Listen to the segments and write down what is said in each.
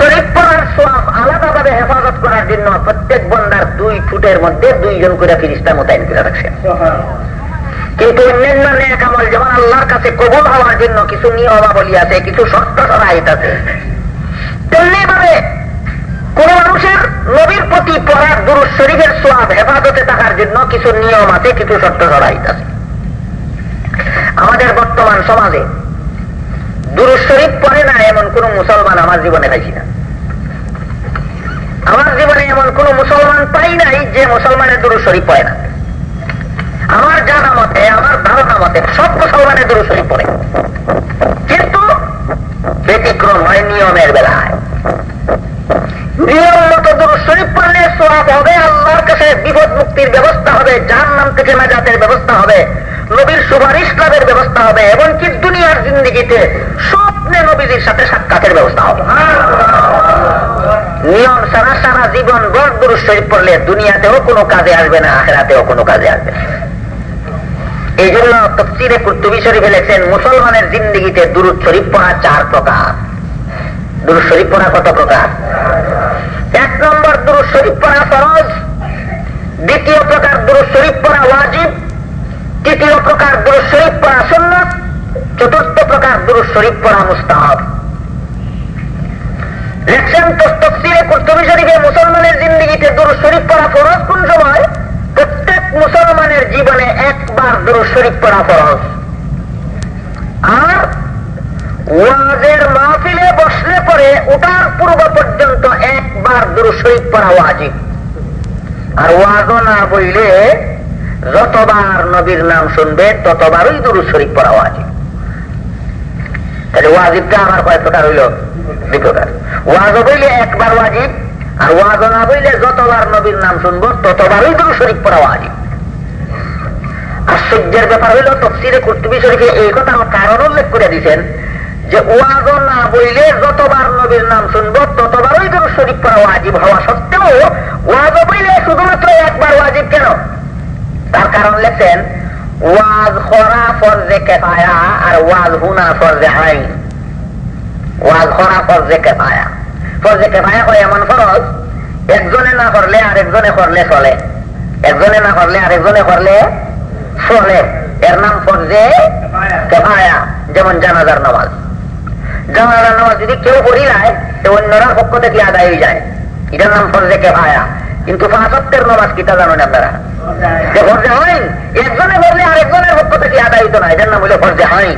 শরীফ পড়ার সোয়াব আলাদাভাবে হেফাজত করার জন্য প্রত্যেক বন্দার দুই ফুটের মধ্যে দুইজন করে ফিরিস্তা মোতায়েন করে রাখছেন কিন্তু অন্যান্য নেক আমল যেমন আল্লাহর কাছে কবুল হওয়ার জন্য কিছু নিয়মাবলী আছে, কিছু শর্ত সরাইত আছে। তেমনি ভাবে কোন মানুষের নবীর প্রতি পড়ার দুরুজ শরীফের সোয়াব হেফাজতে থাকার জন্য কিছু নিয়ম আছে, কিছু শর্ত সরাইত আছে। আমাদের বর্তমান সমাজে দুরুজ শরীফ না এমন কোন মুসলমান আমার জীবনে পাইছি না। আমার জীবনে এমন কোন মুসলমান পাই নাই যে মুসলমানের দুরুজ শরীফ পড়ে না। আমার জানা মতে, আমার ধারণা মতে সব মুসলমানের দুরুজ শরীফ পড়ে। কিন্তু ব্যতিক্রম হয় নিয়মের বেলায়। নিয়ম মতো দুরুজ শরীফ পড়লে সোয়াব হবে, আল্লাহর কাছে বিপদ মুক্তির ব্যবস্থা হবে যার নাম থেকে নাজাতের ব্যবস্থা হবে, নবীর সুপারিশ লাভের ব্যবস্থা হবে, এমনকি দুনিয়ার জিন্দিগিতে স্বপ্নে সাথে সাক্ষাতের ব্যবস্থা হবে। নিয়ম সারা সারা জীবন বড় দুরুজ শরীফ পড়লে দুনিয়াতেও কোনো কাজে আসবে না, আখেরাতেও কোনো কাজে আসবে না। এই জন্য তফসিরে কুর্তুবি শরীফে লেখছেন, মুসলমানের জিন্দিগিতে দুরুদ শরীফ পড়া চার প্রকার। দুরুদ শরীফ পড়া কত প্রকার? এক নম্বর, দুরুদ শরীফ পড়া ফরজ। দ্বিতীয় প্রকার, দুরুদ শরীফ পড়া ওয়াজিব। তৃতীয় প্রকার, দুরুদ শরীফ পড়া সুন্নাত। চতুর্থ প্রকার, দুরুদ শরীফ পড়া মুস্তাহাব। লেখছেন তো তফসিরে কুর্তুবি শরীফে মুসলমানের জিন্দিগিতে দুরুদ শরীফ পড়া ফরজ কোন সময়? প্রত্যেক মুসলমানের জীবনে একবার দুরুদ শরীফ পড়া ফরজ। আর ওয়াজের মাহফিলে বসলে পরে ওটার পূর্ব পর্যন্ত একবার দুরুদ শরীফ পড়া ওয়াজিব। আর ওয়াজও না বইলে যতবার নবীর নাম শুনবে, ততবারই দুরুদ শরীফ পড়া ওয়াজিব। তাহলে ওয়াজিবটা আমার কয় প্রকার হইল? একবার ওয়াজিব, আর ওয়াজ না বইলে যতবার নবীর নাম শুনব, ততবারই দুরু শরীফ পড়া ওয়াজিব। আশ্চর্যের ব্যাপার হইল তফসিরে কুর্তুবি শরীফে এই কথা কারণ উল্লেখ করে দিচ্ছেন যে ওয়াজ না বইলে যতবার নবীর নাম শুনব, ততবারই দুরু শরীফ পড়া ওয়াজিব হওয়া সত্ত্বেও ওয়াজ বইলে শুধুমাত্র একবার ওয়াজিব কেন? তার কারণ লেখছেন, ওয়াজ খরা ফরজে কেফায়া আর ওয়াজ হুনা ফরজে আইন। করে যেমন জানাজার নামাজ। জানাজার নামাজ যদি কেউ পড়িলায় তো অন্যরা পক্ষ থেকে আদায় হয়ে যায়। এটার নাম ফরজে কেফায়া কিন্তু ফাঁসত্বের নামাজ কিতা জানেন আপনারা? যে ফরজে একজনে করলে আরেকজনের পক্ষ থেকে আদায় হইতো না, এটার নাম হলো ফরজে হয়নি।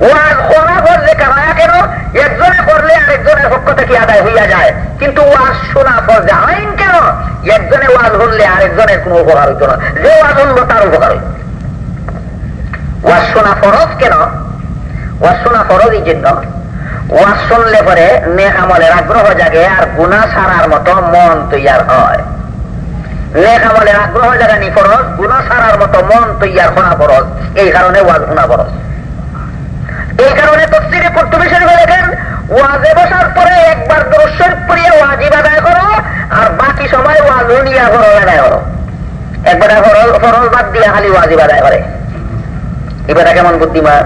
ওরা করলে কামায়া কেন? একজনে করলে আরেকজনের পক্ষ থেকে আদায় হইয়া যায়? কিন্তু ওয়াজ শোনা কেন? একজনে ওয়াজ আরেকজনের কোনো উপকার হইতো না। যে ওয়াজ তার উপকার হইত। আগ্রহ জাগে আর গুণা সারার মতো মন তৈয়ার হয়। নেক আমলের আগ্রহ জাগানি ফরজ গুণা সারার মতো মন তৈয়ার হওয়া ফরজ। এই কারণে ওয়াজ শোনা ফরজ। এই কারণে তফসিরে কর্তুবী শরীফে লেখেন ওয়াজে বসার পরে একবার দর্শন পড়িয়ে ওয়াজিব আদায় করো, আর বাকি সময় ওয়াজ উনিয়া ফরজ আদায় করো। একবার ফরজ বাদ দিয়ে খালি ওয়াজিব আদায় করে। এবার কেমন বুদ্ধিমান?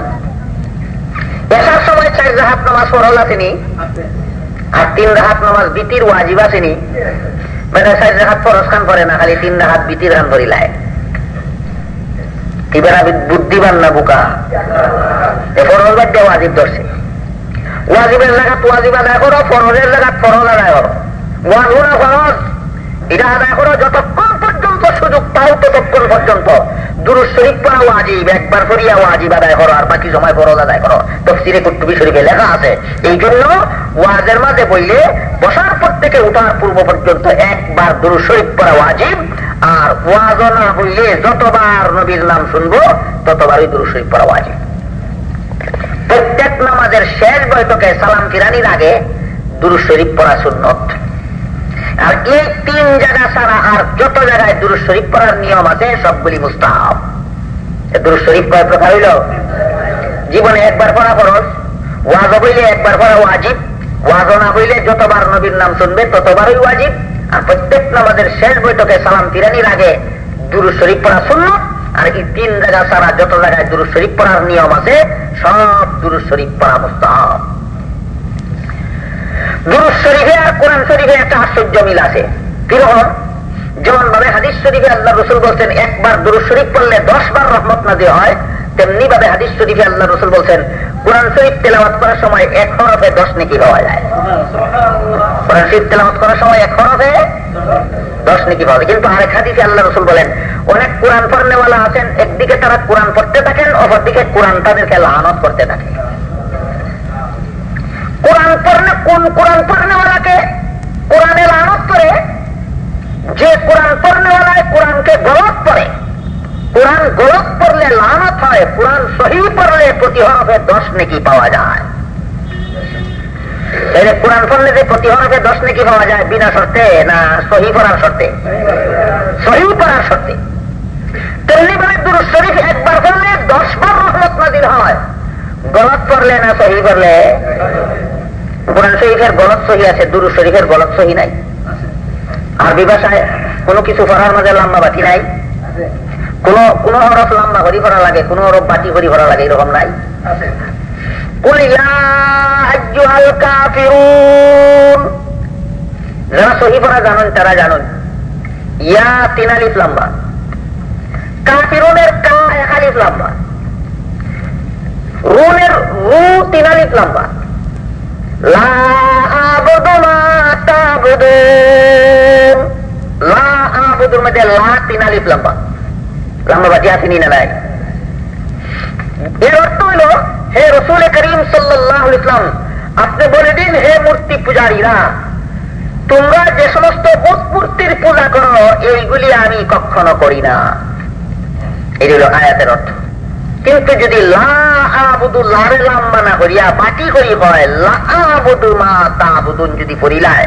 এসার সময় চার রাহাত নামাজ ফরজ আসেনি, আর তিন রাহাত নামাজ বিতির ওয়াজিব আসেনি। মানে চার রাহাত ফরজ খান করে না, খালি তিন রাহাত বিতির খান করিলায় বুদ্ধিমান না বোকা? ফরজ বাদ দিয়ে ওয়াজিব ধরছে। ওয়াজিবের জায়গাত ওয়াজিব আদায় করো, ফরজের জায়গাত ফরজ আদায় করো। ওয়াজ না ফরজ, এটা আদায় করো যতক্ষণ পর্যন্ত সুযোগ পাও ততক্ষণ পর্যন্ত। একবার করিয়া ওয়াজিব আদায় আর বাকি সময় ফরজ আদায় করো। তফসিরে কুতুবি শরীফে লেখা আছে এই জন্য ওয়াজের মাঝে বইলে বসার পর থেকে পূর্ব পর্যন্ত একবার দুরুজ শরীফ পড়া ওয়াজিব ওয়াজ না হইলে যতবার নবীর নাম শুনব, ততবারই শরীফ পড়া ওয়াজিব। প্রত্যেক নামাজের শেষ বৈঠকে সালাম ফিরানির আগে দুরুজ শরীফ পড়া সুন্নত। আর এই তিন জায়গা ছাড়া আর যত জায়গায় দুরুজ শরীফ পড়ার নিয়ম আছে, সবগুলি মুস্তাহাব। দুরুজ শরীফ কয় প্রকার হইল? জীবনে একবার পড়া ফরজ ওয়াজ হইলে একবার পড়া ওয়াজিব ওয়াজ না হইলে যতবার নবীর নাম শুনবে, ততবারই ওয়াজিব। আর প্রত্যেক নামাজের শেষ বৈঠকে সালাম ফিরানির আগে দুরুজ শরীফ পড়া সুন্নত, আর এই তিন জায়গা ছাড়া যত জায়গায় দুরুজ শরীফ পড়ার নিয়ম আছে, সব দুরুজ শরীফ পড়া মুস্তাহাব। দুরুদ শরীফে আর কোরআন শরীফে একটা আশ্চর্য মিল আছে। কীরকম যেমন ভাবে হাদিস শরীফে আল্লাহ রসুল বলছেন, একবার দুরুদ শরীফ পড়লে দশ বার রহমত নাজি হয় তেমনি ভাবে হাদিস শরীফে আল্লাহ রসুল বলছেন, কোরআন শরীফ তেলাওয়াত করার সময় এক হরফে দশ নেকি পাওয়া যায়। কোরআন শরীফ করার সময় এক দশ নেকি যায় কিন্তু আরেক হাদিসে আল্লাহ রসুল বলেন, অনেক কোরআন পড়নেওয়ালা আছেন, একদিকে তারা কোরআন পড়তে থাকেন, অপরদিকে কোরআন তাদেরকে করতে থাকে। কোরআন পড়নে কোন কোরআন পড়নেওয়ালাকে কোরআনে লানত করে? যে কোরআন পড়নেওয়ালায় কোরআনকে গলত পড়ে। কোরআন গলত পড়লে লানত হয়, কোরআন সহি পড়লে প্রতি দশ পাওয়া যায়। তাহলে কোরআন পড়লে যে প্রতি হরফে নেকি পাওয়া যায়, বিনা শর্তে না সহি পড়ার শর্তে? সহি পড়ার শর্তে। আছে, দুরুদ শরীফের গলত সহি নাই। আরবি কিছু পড়ার মাঝে লম্বা বাটি নাই। কোন কোন হরফ লম্বা হরি ভরা লাগে, কোন হরফ বাটি হরি ভরা লাগে, এরকম নাই। যারা সহি পড়া জানুন, তারা জানুন। ইয়া তিন আলিফ কাফিরুনের কা এক আলিফ রুনের রু তিন আলিফ লম্বা লা আবুদু মা তাবুদুন। লা আবুদুর মধ্যে লা তিন আলিফ লম্বা লম্বা বাজি আসেনি না নাই এর অর্থ হইল হে রসুল করিম সাল্লাহ ইসলাম আপনি বলে দিন, হে মূর্তি পূজারীরা, তোমরা যে সমস্ত বুধ মূর্তির পূজা করো, এইগুলি আমি কখনো করি না। এই হল আয়াতের অর্থ। কিন্তু যদি বাটি করি হয় যদি পড়িলায়,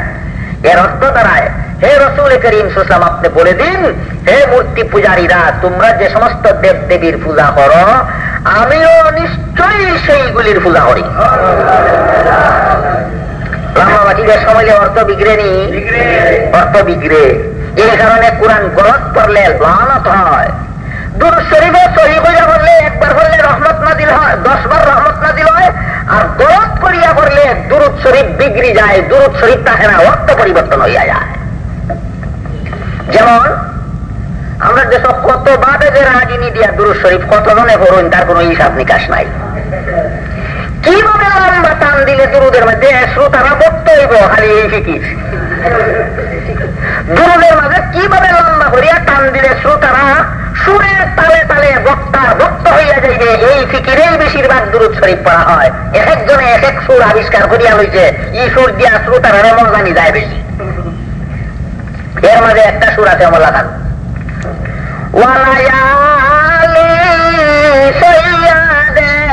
এর অর্থ দাঁড়ায়, হে রসুল করিম সুসলাম আপনি বলে দিন, হে মূর্তি পূজারীরা, তোমরা যে সমস্ত দেব দেবীর পূজা করো, আমিও সেইগুলির পূজা শরীফে দশ আর বিগড়ি যায়, দুরুদ শরীফ থাকে না অর্থ পরিবর্তন হইয়া যায়। যেমন, আমরা যেসব কত বাদে যে রাজিনী দিয়া দুরুদ শরীফ কতজনে করুন তার কোন হিসাব নিকাশ নাই। কীভাবে লম্বা টান দিলে দুরুদের মধ্যে শ্রোতারা হইব, খালি এই ফিকির দুরুদের মাঝে কীভাবে লম্বা করিয়া টান দিলে শ্রোতারা? সুরের তালে তালে বক্ত হইয়া যাইবে। এই ফিকিরেই বেশিরভাগ দুরুদ শরীফ পড়া হয়। এক একজনে এক এক সুর আবিষ্কার করিয়া লইছে। এই সুর দিয়া শ্রোতারা মজানি যায় বেশি। এর মাঝে একটা সুর আছে অমলা খান ওয়ালায়ালি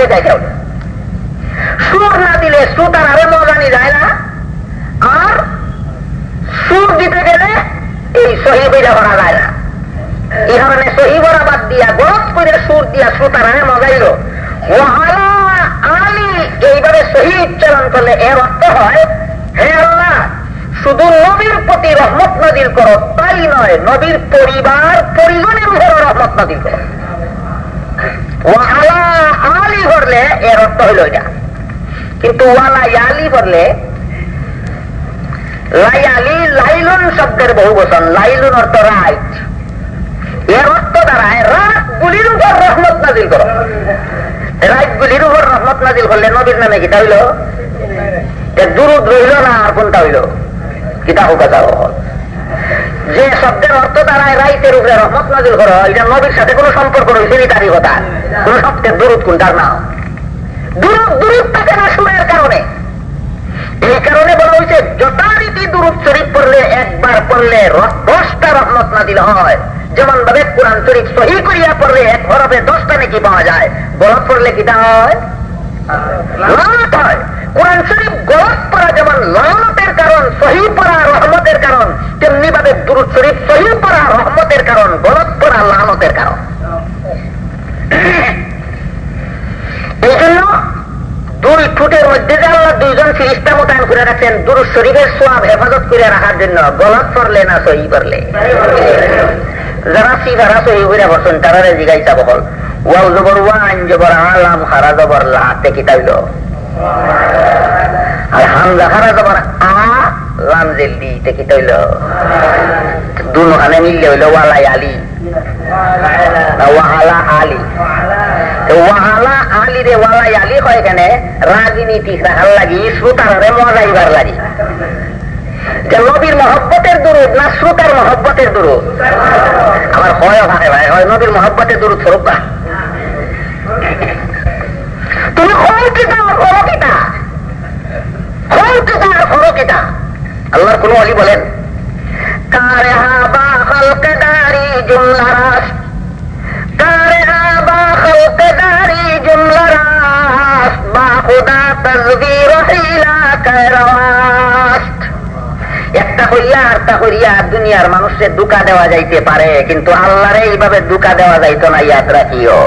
যেটা কেউ সুর না দিলে শ্রোতার আরও মজানি যায় না। আর সুর দিতে গেলে এই সহি করা যায় না। এই ধরনের সহি বরা বাদ দিয়া গলত করে সুর দিয়া শ্রোতারা মজাইল ওয়ালা আলী এইভাবে সহি উচ্চারণ করলে এর অর্থ হয়, হে আল্লাহ, শুধু নবীর প্রতি রহমত নদীর করো, তাই নয়, নবীর পরিবার, পরিজনের উপর রহমত নদীর করো। এর অর্থ হইল এটা। কিন্তু লাইলুন শব্দের বহু বচন লাইলুন অর্থ রাইট এর অর্থ দাঁড়ায়, রাত গুলির উপর রহমত নাজিল করো। রাত গুলির উপর রহমত নাজিল করলে নদীর নামে কিতা হইল? দুরুদ রইল না, আর কোনটা হইল? কিতা হোক যে শব্দের অর্থ দাঁড়ায় রাইতের উপরে রহমত নাজিল করো, এটা নদীর সাথে কোনো সম্পর্ক রয়েছে নি কথা। কোন শব্দের দুরুদ কোনটার নাম? দুরুদ দুরুদ থাকে না কারণে। এই কারণে বলা হয়েছে, যথারীতি দুরুদ শরীফ পড়লে একবার পড়লে দশটা রহমত নাজিল হয়। যেমন ভাবে কোরআন শরীফ সহি করিয়া পড়লে এক হরফে দশটা নাকি পাওয়া যায়। গলত পড়লে কিটা হয়? গলত হয়। কোরআন শরীফ গলত পড়া যেমন লালতের কারণ সহি পড়া রহমতের কারণ, তেমনি ভাবে দুরুদ শরীফ সহি পড়া রহমতের কারণ গলত পড়া লালতের কারণ। এই জন্য দুই ঠুটের মধ্যে যে আল্লাহ দুইজন ফিরিস্তা মোতায়েন করে রাখছেন, দুরুদ শরীফের সোয়াব হেফাজত করে রাখার জন্য গলত পড়লে না সহি পড়লে? যারা সিফারা সহি করে বসুন, তারা জিগাইছা বহল ওয়াল জবর ওয়ান জবর আলাম হারা জবর লাতে কিতাইল আর হামজা হারা জবর আ লাম জেল্দি তে কিতাইল দুনো খানে মিললে হইল ওয়ালাই আলী ওয়াহালা ওয়াহালা রে ওয়ালাই হয় এখানে রাজনীতি রাখার লাগি শ্রোতারে মজাইবার লাগি যে নবীর মহব্বতের দুরুদ না শ্রোতার মহব্বতের দুরুদ আমার হয় ভাই ভাই হয় নবীর মহব্বতের দুরুদ স্বরূপ তুমি খরকিটা খরকিটা খরকিটা খরকিটা আল্লাহর কোন অলি বলেন? একটা হইয়া আরটা হইয়া দুনিয়ার মানুষের দুকা দেওয়া যাইতে পারে, কিন্তু আল্লাহরে এইভাবে দুকা দেওয়া যাইতো না ইয়াদ রাখিও।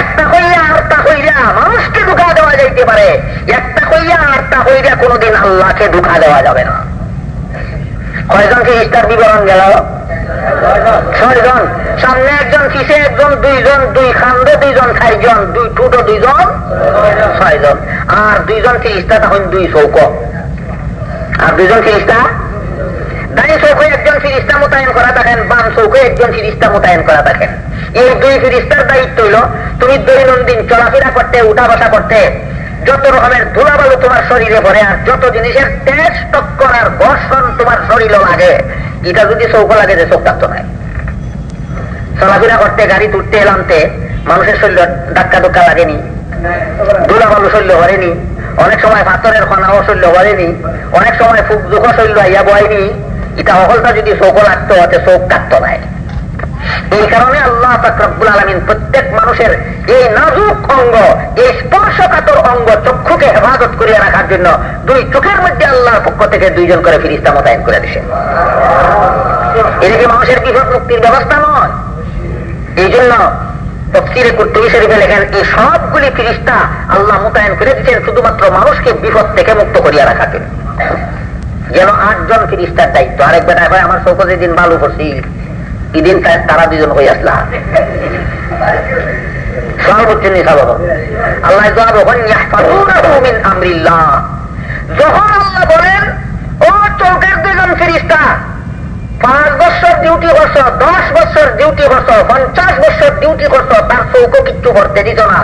একটা হইয়া আরটা হইয়া মানুষকে দুকা দেওয়া যাইতে পারে। একটা হইয়া আরটা হইয়া কোনোদিন আল্লাহকে দুকা দেওয়া যাবে না। কয়জনকে ইস্টার বিবরণ গেল? ছয়জন। সামনে একজন, পিছে একজন, দুইজন, দুই খান্দ দুইজন, চারজন, দুই টুটো দুইজন, ছয়জন। আর দুইজন ফিরিস্তা তখন দুই চৌক। আর দুজন ফিরিস্তা ডাইন চৌকে একজন ফিরিস্তা মোতায়েন করা থাকেন বাম চৌকে একজন ফিরিস্তা মোতায়েন করা থাকেন এই দুই ফিরিস্তার দায়িত্ব হইল, তুমি দৈনন্দিন চলাফেরা করতে উঠা বসা করতে, যত রকমের ধুলাবালু তোমার শরীরে ভরে আর যত জিনিসের তেজ, টক্কর আর ঘর্ষণ তোমার শরীরে লাগে। এটা যদি চৌক লাগে যে চোখ নাই। চলাফেরা করতে, গাড়ি তুলতে এলামতে মানুষের শরীর ধাক্কা ধুক্কা লাগেনি। ধুলাবালু শরীর ভরেনি। অনেক সময় পাথরের খনাও শৈল্য করেনি অনেক সময় ফুক দুঃখ শৈল্য আইয়া বয়নি এটা অকলটা যদি চোখ কাটতো নাই। এই কারণে আল্লাহ আলমিন প্রত্যেক মানুষের এই নাজুক অঙ্গ, এই স্পর্শকাতর অঙ্গ চক্ষুকে হেফাজত করিয়া রাখার জন্য দুই চোখের মধ্যে আল্লাহর পক্ষ থেকে দুইজন করে ফিরিস্তা মোতায়েন করে দিছে। এদিকে মানুষের মুক্তির ব্যবস্থা নয়? এই জন্য তফসিরে কুর্তুবি শরীফে লেখেন, এই সবগুলি ফিরিস্তা আল্লাহ মোতায়েন করে দিচ্ছেন শুধুমাত্র মানুষকে বিপদ থেকে মুক্ত করিয়া রাখার জন্য। যেন আটজন ফিরিস্তার দায়িত্ব। আরেক বেটা ভাই আমার চৌকতে দিন বালু করছি এদিন তারা দুজন হয়ে আসলা। পাঁচ ডিউটি করছ ডিউটি পঞ্চাশ ডিউটি করছ, তার চৌকো কিচ্ছু করতে দিত না।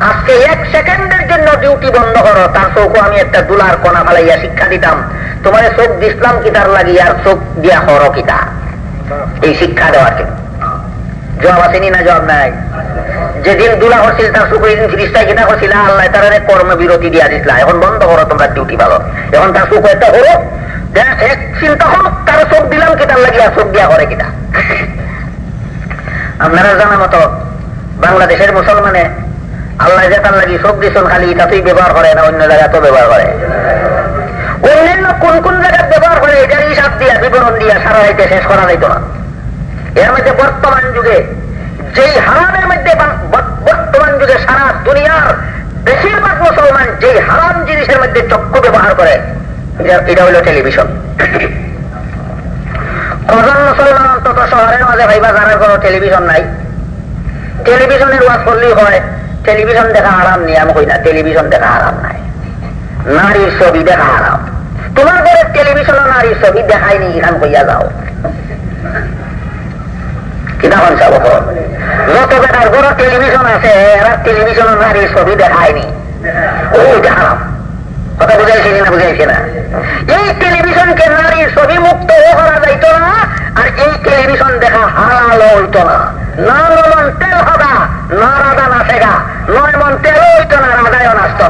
আজকে এক সেকেন্ডের জন্য ডিউটি বন্ধ করো। তার চৌকো আমি একটা দুলার কণা ফালাইয়া শিক্ষা দিতাম। তোমার চোখ দিসলাম কিতার লাগি, আর চোখ দিয়া হরো কিতা এই শিক্ষা জন্য জবাব আসেনি না জবাব নাই? যেদিন দুলা হচ্ছিল তার চোখ ওই দিন ফিরিস্তায় কিনা হচ্ছিল আল্লাহ তারা কর্ম বিরতি দিয়া দিছিলা। এখন বন্ধ করো তোমরা ডিউটি পালো। এখন তার চোখ একটা হরো। এক চিন্তা হোক কারও চোখ দিলাম কিতার লাগিয়া চোখ দিয়া করে কিনা আপনারা জানা মতো বাংলাদেশের মুসলমানে আল্লাহ যেতার লাগি চোখ দিছন, খালি এটাতেই ব্যবহার করে না অন্য জায়গাতেও ব্যবহার করে। অন্যান্য কোন কোন জায়গায় ব্যবহার করে এটার হিসাব দিয়া, বিবরণ দিয়া সারা রাইতে শেষ করা যাইত না। এর মধ্যে বর্তমান যুগে যেই হারামের মধ্যে বর্তমান যুগে সারা দুনিয়ার বেশিরভাগ মুসলমান যেই হারাম জিনিসের মধ্যে চক্ষু ব্যবহার করে, এটা হলো টেলিভিশন কজন মুসলমান অন্তত শহরের মাঝে ভাইবা যারা কোনো টেলিভিশন নাই। টেলিভিশনের ওয়াজ করলেই হয় টেলিভিশন দেখা আরাম নিয়ম হই না, টেলিভিশন দেখা আরাম নাই। নারীর ছবি দেখা আরাম তোমার ঘরে টেলিভিশন নারীর ছবি দেখায়নি এখান হইয়া যাও। হারাম। কথা না না? এই ছবি মুক্ত যাইত না, আর এই টেলিভিশন দেখা হালাল হইত না। না তেল হবা নারাদা নাসেগা নয় মন তেরোষ্ট নারাদায় নাস্ত